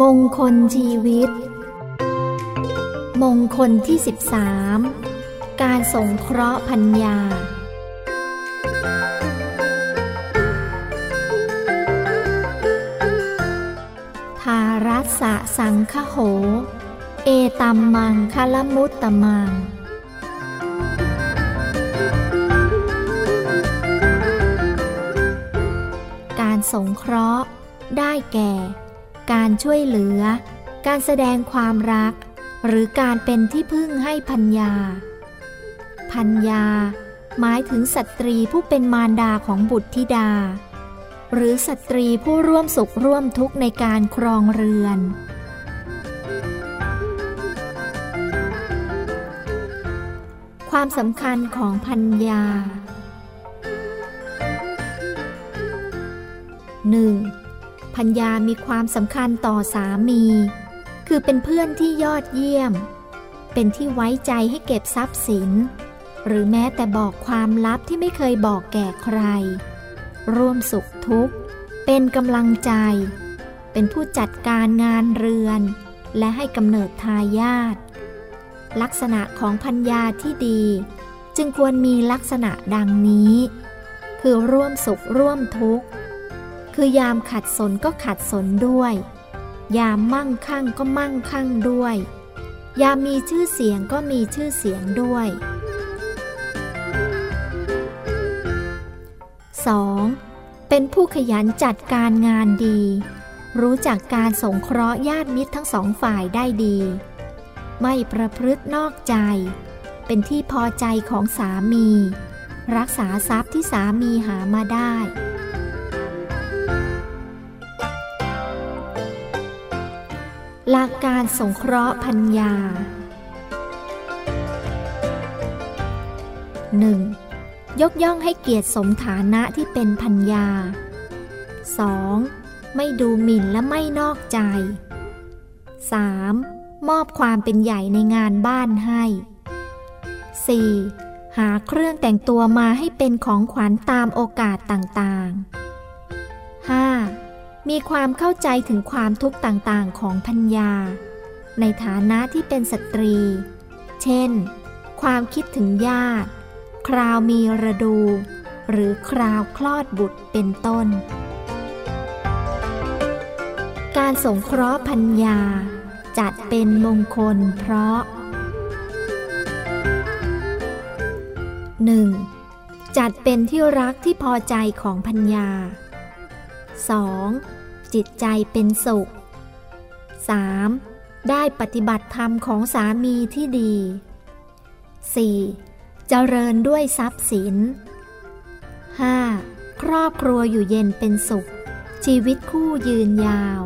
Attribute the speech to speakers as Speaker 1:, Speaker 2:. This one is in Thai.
Speaker 1: มงคลชีวิต มงคลที่ 13 การสงเคราะห์พัญญา ทารัสสะสังคโห เอตัมมังคลมุตตมังการสงเคราะห์ ได้แก่ การช่วยเหลือ การแสดงความรัก หรือการเป็นที่พึ่งให้พัญญา พัญญา หมายถึงสตรีผู้เป็นมารดาของบุตรธิดา หรือสตรีผู้ร่วมสุขร่วมทุกข์ในการครองเรือนความสำคัญของพัญญา 1. พัญญามีความสำคัญต่อสามี คือเป็นเพื่อนที่ยอดเยี่ยม เป็นที่ไว้ใจให้เก็บทรัพย์สิน หรือแม้แต่บอกความลับที่ไม่เคยบอกแก่ใคร ร่วมสุขทุกข์ เป็นกำลังใจ เป็นผู้จัดการงานเรือน และให้กำเนิดทายาทลักษณะของพัญญาที่ดี จึงควรมีลักษณะดังนี้ คือร่วมสุขร่วมทุกข์ คือยามขัดสนก็ขัดสนด้วย ยามมั่งคั่งก็มั่งคั่งด้วย ยามมีชื่อเสียงก็มีชื่อเสียงด้วย 2. เป็นผู้ขยันจัดการงานดี รู้จักการสงเคราะห์ญาติมิตรทั้งสองฝ่ายได้ดี ไม่ประพฤตินอกใจ เป็นที่พอใจของสามี รักษาทรัพย์ที่สามีหามาได้ หลักการสงเคราะห์พัญญา 1. ยกย่องให้เกียรติสมฐานะที่เป็นพัญญา 2. ไม่ดูหมิ่นและไม่นอกใจ 3. มอบความเป็นใหญ่ในงานบ้านให้ 4. หาเครื่องแต่งตัวมาให้เป็นของขวัญตามโอกาสต่างๆ 5. มีความเข้าใจถึงความทุกข์ต่างๆ ของพัญญา ในฐานะที่เป็นสตรี เช่น ความคิดถึงญาติ คราวมีระดู หรือคราวคลอดบุตรเป็นต้น การสงเคราะห์พัญญา จัดเป็นมงคลเพราะ 1. จัดเป็นที่รักที่พอใจของพัญญา 2. จิตใจเป็นสุข 3. ได้ปฏิบัติธรรมของสามีที่ดี 4. เจริญด้วยทรัพย์สิน 5. ครอบครัวอยู่เย็นเป็นสุข ชีวิตคู่ยืนยาว